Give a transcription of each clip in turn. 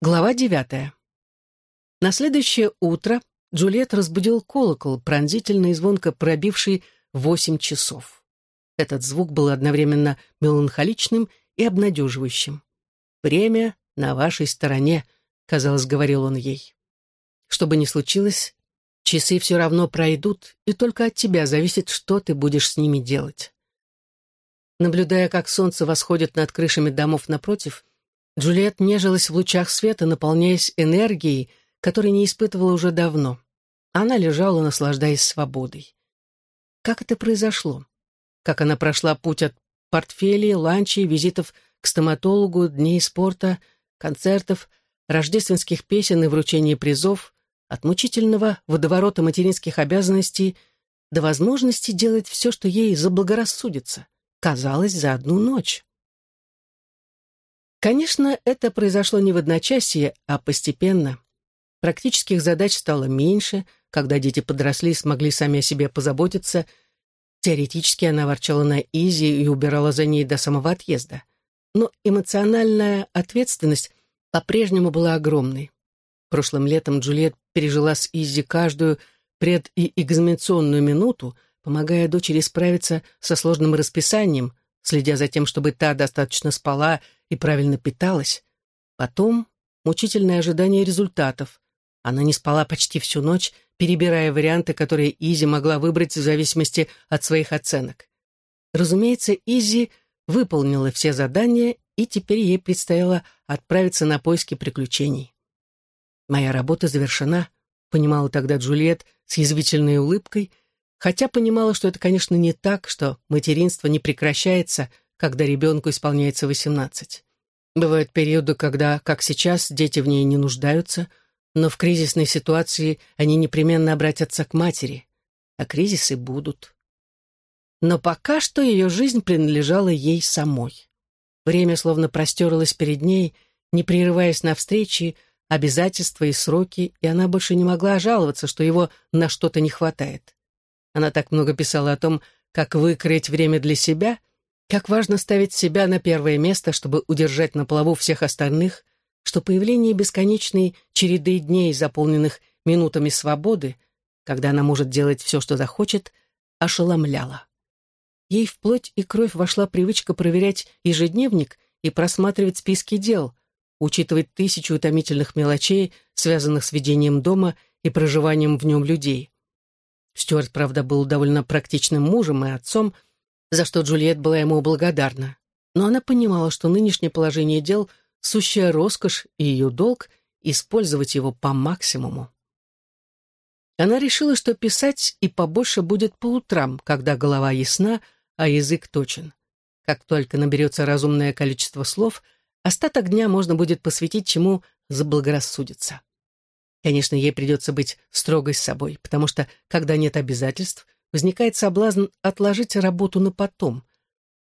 Глава девятая. На следующее утро Джульет разбудил колокол, пронзительно и звонко пробивший восемь часов. Этот звук был одновременно меланхоличным и обнадеживающим. «Время на вашей стороне», — казалось, говорил он ей. «Что бы ни случилось, часы все равно пройдут, и только от тебя зависит, что ты будешь с ними делать». Наблюдая, как солнце восходит над крышами домов напротив, Джульет нежилась в лучах света, наполняясь энергией, которой не испытывала уже давно. Она лежала, наслаждаясь свободой. Как это произошло? Как она прошла путь от портфелей, ланчей, визитов к стоматологу, дней спорта, концертов, рождественских песен и вручения призов, от мучительного водоворота материнских обязанностей до возможности делать все, что ей заблагорассудится, казалось, за одну ночь. Конечно, это произошло не в одночасье, а постепенно. Практических задач стало меньше, когда дети подросли и смогли сами о себе позаботиться. Теоретически она ворчала на Изи и убирала за ней до самого отъезда. Но эмоциональная ответственность по-прежнему была огромной. Прошлым летом Джульет пережила с Изи каждую пред- и экзаменационную минуту, помогая дочери справиться со сложным расписанием, следя за тем, чтобы та достаточно спала и правильно питалась. Потом мучительное ожидание результатов. Она не спала почти всю ночь, перебирая варианты, которые Изи могла выбрать в зависимости от своих оценок. Разумеется, Изи выполнила все задания, и теперь ей предстояло отправиться на поиски приключений. «Моя работа завершена», — понимала тогда Джульет с язвительной улыбкой — хотя понимала, что это, конечно, не так, что материнство не прекращается, когда ребенку исполняется восемнадцать. Бывают периоды, когда, как сейчас, дети в ней не нуждаются, но в кризисной ситуации они непременно обратятся к матери, а кризисы будут. Но пока что ее жизнь принадлежала ей самой. Время словно простерлось перед ней, не прерываясь на встречи, обязательства и сроки, и она больше не могла жаловаться, что его на что-то не хватает. Она так много писала о том, как выкроить время для себя, как важно ставить себя на первое место, чтобы удержать на плаву всех остальных, что появление бесконечной череды дней, заполненных минутами свободы, когда она может делать все, что захочет, ошеломляло. Ей в плоть и кровь вошла привычка проверять ежедневник и просматривать списки дел, учитывать тысячу утомительных мелочей, связанных с ведением дома и проживанием в нем людей. Стюарт, правда, был довольно практичным мужем и отцом, за что Джульет была ему благодарна. Но она понимала, что нынешнее положение дел — сущая роскошь и ее долг — использовать его по максимуму. Она решила, что писать и побольше будет по утрам, когда голова ясна, а язык точен. Как только наберется разумное количество слов, остаток дня можно будет посвятить чему заблагорассудится. Конечно, ей придется быть строгой с собой, потому что, когда нет обязательств, возникает соблазн отложить работу на потом.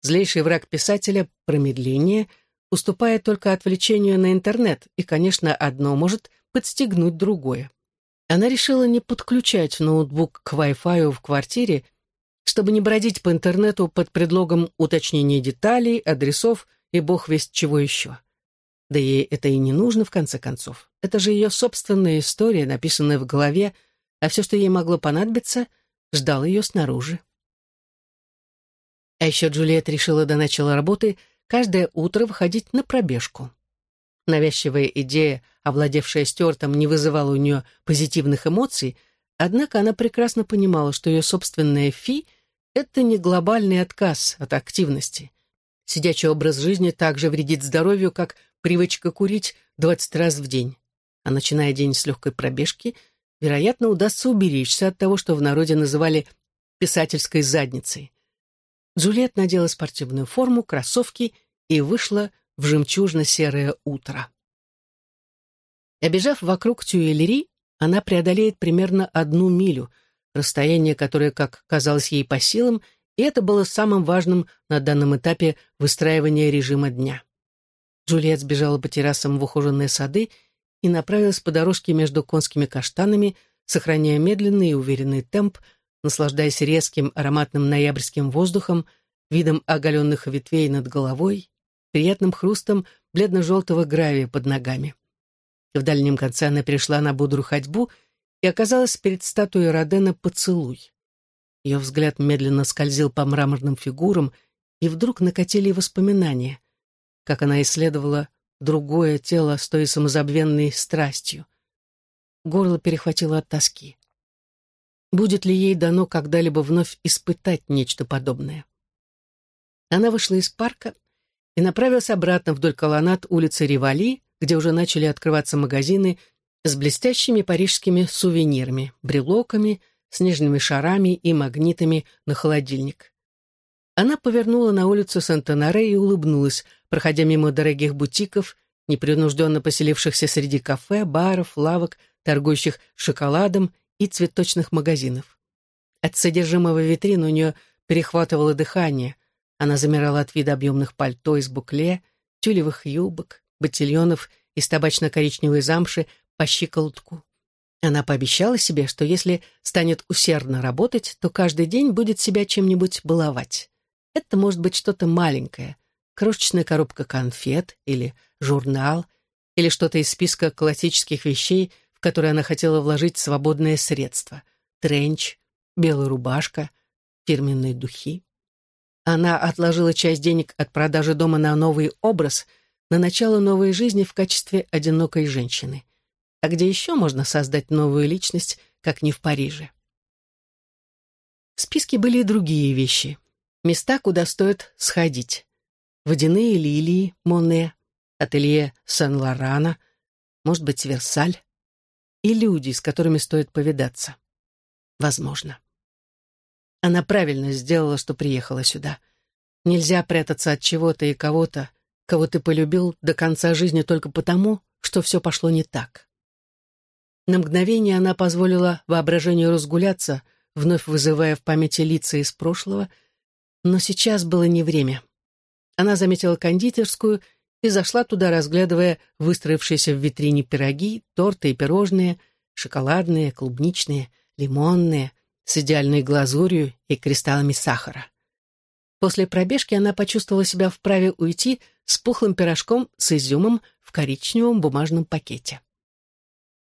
Злейший враг писателя — промедление, уступает только отвлечению на интернет, и, конечно, одно может подстегнуть другое. Она решила не подключать ноутбук к Wi-Fi в квартире, чтобы не бродить по интернету под предлогом уточнения деталей, адресов и бог весть чего еще. Да ей это и не нужно, в конце концов. Это же ее собственная история, написанная в голове, а все, что ей могло понадобиться, ждало ее снаружи. А еще Джульет решила до начала работы каждое утро выходить на пробежку. Навязчивая идея, овладевшая Стюартом, не вызывала у нее позитивных эмоций, однако она прекрасно понимала, что ее собственная фи — это не глобальный отказ от активности. Сидячий образ жизни также вредит здоровью, как привычка курить 20 раз в день. А начиная день с легкой пробежки, вероятно, удастся уберечься от того, что в народе называли писательской задницей. Джульет надела спортивную форму, кроссовки и вышла в жемчужно-серое утро. Обежав вокруг Тюэлери, она преодолеет примерно одну милю, расстояние, которое, как казалось ей по силам, и это было самым важным на данном этапе выстраивания режима дня. Джульет сбежала по террасам в ухоженные сады и направилась по дорожке между конскими каштанами, сохраняя медленный и уверенный темп, наслаждаясь резким ароматным ноябрьским воздухом, видом оголенных ветвей над головой, приятным хрустом бледно-желтого гравия под ногами. В дальнем конце она перешла на бодрую ходьбу и оказалась перед статуей Родена «Поцелуй». Ее взгляд медленно скользил по мраморным фигурам, и вдруг накатили воспоминания, как она исследовала другое тело с той самозабвенной страстью. Горло перехватило от тоски. Будет ли ей дано когда-либо вновь испытать нечто подобное? Она вышла из парка и направилась обратно вдоль колоннад улицы Ривали, где уже начали открываться магазины с блестящими парижскими сувенирами, брелоками, снежными шарами и магнитами на холодильник. Она повернула на улицу Сент-Анаре и улыбнулась, проходя мимо дорогих бутиков, непринужденно поселившихся среди кафе, баров, лавок, торгующих шоколадом и цветочных магазинов. От содержимого витрин у нее перехватывало дыхание. Она замирала от вида объемных пальто из букле, тюлевых юбок, ботильонов из табачно-коричневой замши по щиколотку. Она пообещала себе, что если станет усердно работать, то каждый день будет себя чем-нибудь баловать. Это может быть что-то маленькое, крошечная коробка конфет или журнал, или что-то из списка классических вещей, в которые она хотела вложить свободные средства. Тренч, белая рубашка, фирменные духи. Она отложила часть денег от продажи дома на новый образ, на начало новой жизни в качестве одинокой женщины. А где еще можно создать новую личность, как не в Париже? В списке были и другие вещи. Места, куда стоит сходить. Водяные лилии Моне, ателье Сен-Лорана, может быть, Версаль. И люди, с которыми стоит повидаться. Возможно. Она правильно сделала, что приехала сюда. Нельзя прятаться от чего-то и кого-то, кого ты полюбил до конца жизни только потому, что все пошло не так. На мгновение она позволила воображению разгуляться, вновь вызывая в памяти лица из прошлого — но сейчас было не время. Она заметила кондитерскую и зашла туда, разглядывая выстроившиеся в витрине пироги, торты и пирожные, шоколадные, клубничные, лимонные, с идеальной глазурью и кристаллами сахара. После пробежки она почувствовала себя вправе уйти с пухлым пирожком с изюмом в коричневом бумажном пакете.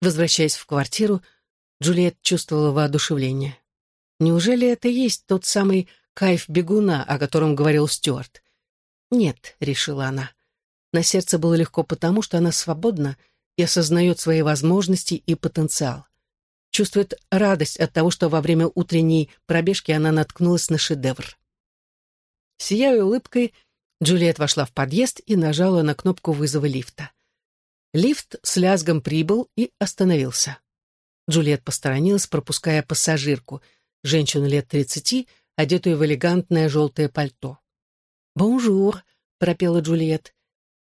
Возвращаясь в квартиру, Джульет чувствовала воодушевление. Неужели это есть тот самый кайф бегуна, о котором говорил Стюарт. «Нет», — решила она. На сердце было легко потому, что она свободна и осознает свои возможности и потенциал. Чувствует радость от того, что во время утренней пробежки она наткнулась на шедевр. Сияя улыбкой, Джульет вошла в подъезд и нажала на кнопку вызова лифта. Лифт с лязгом прибыл и остановился. Джульет посторонилась, пропуская пассажирку, женщину лет тридцати, одетую в элегантное желтое пальто. «Бонжур», — пропела Джульет.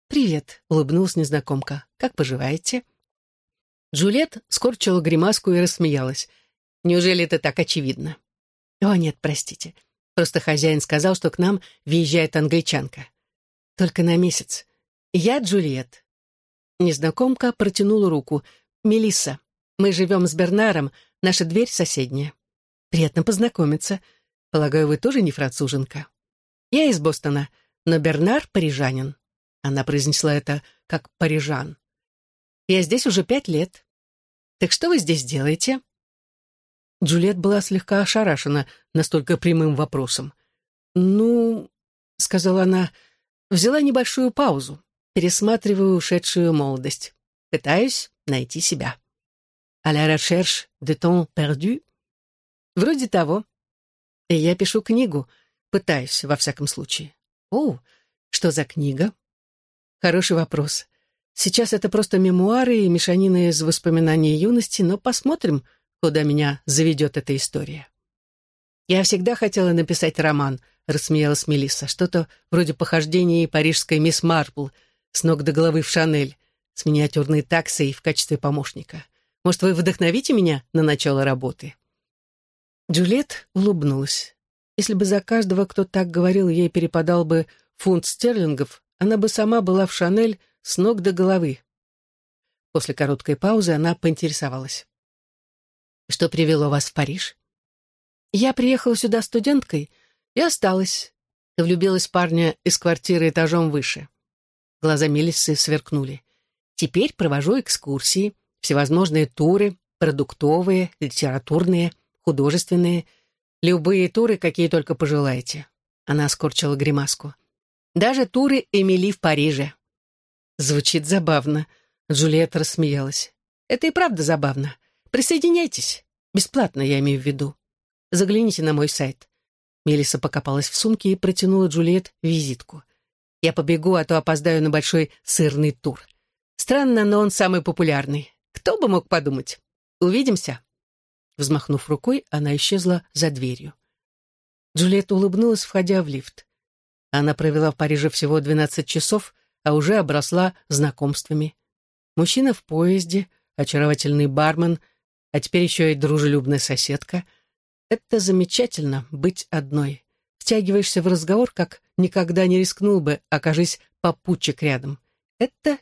«Привет», — улыбнулась незнакомка. «Как поживаете?» Джульет скорчила гримаску и рассмеялась. «Неужели это так очевидно?» «О, нет, простите. Просто хозяин сказал, что к нам въезжает англичанка. Только на месяц. Я Джульет». Незнакомка протянула руку. «Мелисса, мы живем с Бернаром, наша дверь соседняя. Приятно познакомиться. Полагаю, вы тоже не француженка? Я из Бостона, но Бернар парижанин. Она произнесла это как парижан. Я здесь уже пять лет. Так что вы здесь делаете? Джульет была слегка ошарашена настолько прямым вопросом. «Ну...» — сказала она, — взяла небольшую паузу, пересматриваю ушедшую молодость. Пытаюсь найти себя. «À la recherche de temps perdu?» «Вроде того. И я пишу книгу. Пытаюсь, во всяком случае. О, что за книга? Хороший вопрос. Сейчас это просто мемуары и мешанины из воспоминаний юности, но посмотрим, куда меня заведет эта история. Я всегда хотела написать роман, рассмеялась Мелисса. Что-то вроде похождений парижской мисс Марпл с ног до головы в Шанель, с миниатюрной таксой в качестве помощника. Может, вы вдохновите меня на начало работы? Джульет улыбнулась. Если бы за каждого, кто так говорил, ей перепадал бы фунт стерлингов, она бы сама была в Шанель с ног до головы. После короткой паузы она поинтересовалась. «Что привело вас в Париж?» «Я приехала сюда студенткой и осталась. Влюбилась в парня из квартиры этажом выше». Глаза Мелиссы сверкнули. Теперь провожу экскурсии, всевозможные туры, продуктовые, литературные, художественные, любые туры, какие только пожелаете. Она скорчила гримаску. Даже туры Эмили в Париже. Звучит забавно. Джульетта рассмеялась. Это и правда забавно. Присоединяйтесь. Бесплатно, я имею в виду. Загляните на мой сайт. Мелиса покопалась в сумке и протянула Джульет визитку. Я побегу, а то опоздаю на большой сырный тур. Странно, но он самый популярный. Кто бы мог подумать? Увидимся. Взмахнув рукой, она исчезла за дверью. Джульетта улыбнулась, входя в лифт. Она провела в Париже всего 12 часов, а уже обросла знакомствами. Мужчина в поезде, очаровательный бармен, а теперь еще и дружелюбная соседка. Это замечательно — быть одной. Втягиваешься в разговор, как никогда не рискнул бы, окажись попутчик рядом. Это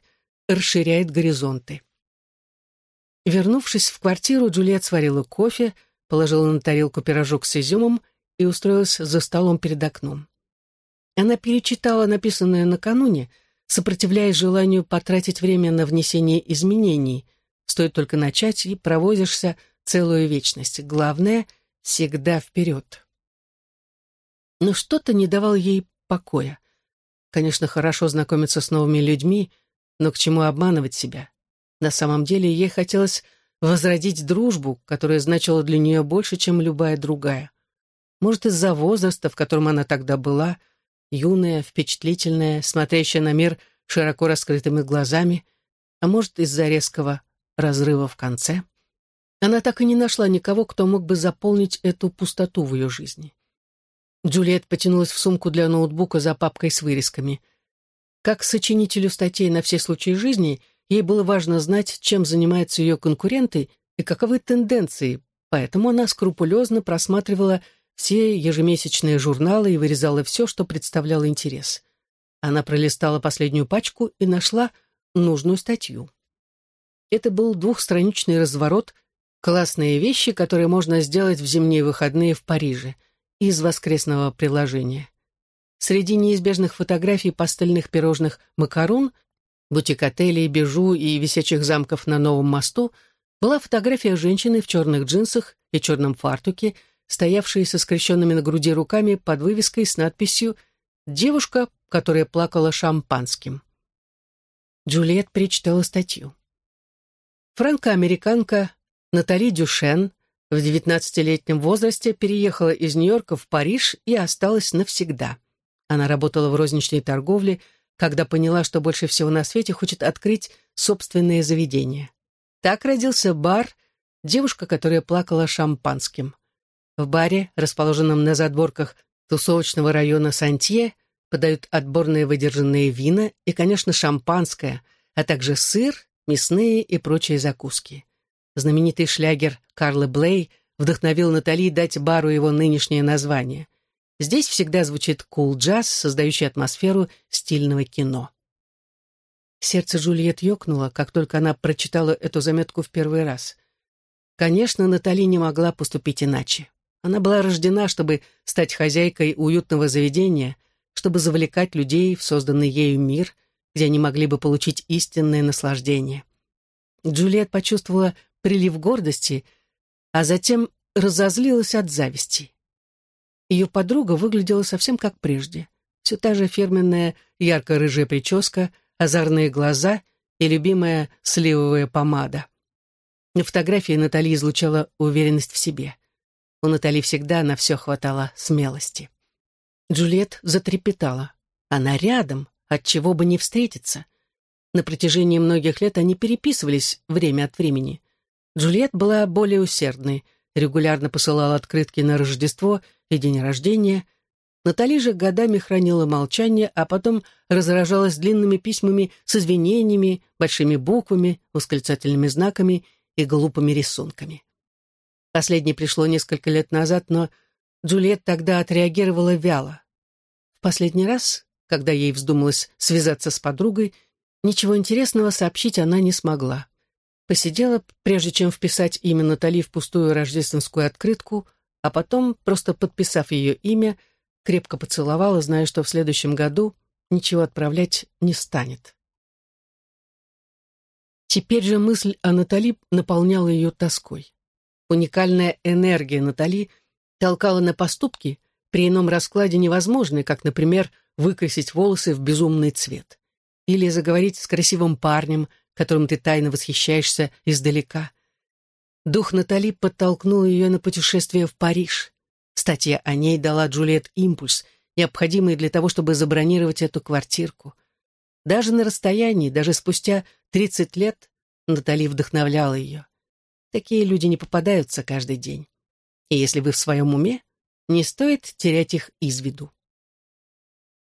расширяет горизонты. Вернувшись в квартиру, Джульет сварила кофе, положила на тарелку пирожок с изюмом и устроилась за столом перед окном. Она перечитала написанное накануне, сопротивляясь желанию потратить время на внесение изменений. Стоит только начать, и провозишься целую вечность. Главное — всегда вперед. Но что-то не давало ей покоя. Конечно, хорошо знакомиться с новыми людьми, но к чему обманывать себя? На самом деле ей хотелось возродить дружбу, которая значила для нее больше, чем любая другая. Может, из-за возраста, в котором она тогда была, юная, впечатлительная, смотрящая на мир широко раскрытыми глазами, а может, из-за резкого разрыва в конце. Она так и не нашла никого, кто мог бы заполнить эту пустоту в ее жизни. Джульет потянулась в сумку для ноутбука за папкой с вырезками. Как сочинителю статей на все случаи жизни, ей было важно знать, чем занимаются ее конкуренты и каковы тенденции, поэтому она скрупулезно просматривала все ежемесячные журналы и вырезала все, что представляло интерес. Она пролистала последнюю пачку и нашла нужную статью. Это был двухстраничный разворот «Классные вещи, которые можно сделать в зимние выходные в Париже» из воскресного приложения. Среди неизбежных фотографий пастельных пирожных «Макарон», бутик-отелей, бежу и висячих замков на Новом мосту была фотография женщины в черных джинсах и черном фартуке, стоявшей со скрещенными на груди руками под вывеской с надписью «Девушка, которая плакала шампанским». Джульет перечитала статью. Франко-американка Натали Дюшен в 19-летнем возрасте переехала из Нью-Йорка в Париж и осталась навсегда. Она работала в розничной торговле, когда поняла, что больше всего на свете хочет открыть собственное заведение. Так родился бар «Девушка, которая плакала шампанским». В баре, расположенном на задворках тусовочного района Сантье, подают отборные выдержанные вина и, конечно, шампанское, а также сыр, мясные и прочие закуски. Знаменитый шлягер Карлы Блей вдохновил Натали дать бару его нынешнее название. Здесь всегда звучит кул-джаз, создающий атмосферу стильного кино. Сердце Джульет ёкнуло, как только она прочитала эту заметку в первый раз. Конечно, Натали не могла поступить иначе. Она была рождена, чтобы стать хозяйкой уютного заведения, чтобы завлекать людей в созданный ею мир, где они могли бы получить истинное наслаждение. Джульет почувствовала прилив гордости, а затем разозлилась от зависти. Ее подруга выглядела совсем как прежде. Все та же фирменная ярко-рыжая прическа, озорные глаза и любимая сливовая помада. На фотографии Натали излучала уверенность в себе. У Натали всегда на все хватало смелости. Джульет затрепетала. Она рядом, от чего бы не встретиться. На протяжении многих лет они переписывались время от времени. Джульет была более усердной — регулярно посылала открытки на Рождество и день рождения. Натали же годами хранила молчание, а потом разражалась длинными письмами с извинениями, большими буквами, восклицательными знаками и глупыми рисунками. Последнее пришло несколько лет назад, но Джульет тогда отреагировала вяло. В последний раз, когда ей вздумалось связаться с подругой, ничего интересного сообщить она не смогла. Посидела, прежде чем вписать имя Натали в пустую рождественскую открытку, а потом, просто подписав ее имя, крепко поцеловала, зная, что в следующем году ничего отправлять не станет. Теперь же мысль о Натали наполняла ее тоской. Уникальная энергия Натали толкала на поступки, при ином раскладе невозможные, как, например, выкрасить волосы в безумный цвет. Или заговорить с красивым парнем, которым ты тайно восхищаешься издалека. Дух Натали подтолкнул ее на путешествие в Париж. Статья о ней дала Джульет импульс, необходимый для того, чтобы забронировать эту квартирку. Даже на расстоянии, даже спустя 30 лет, Натали вдохновляла ее. Такие люди не попадаются каждый день. И если вы в своем уме, не стоит терять их из виду.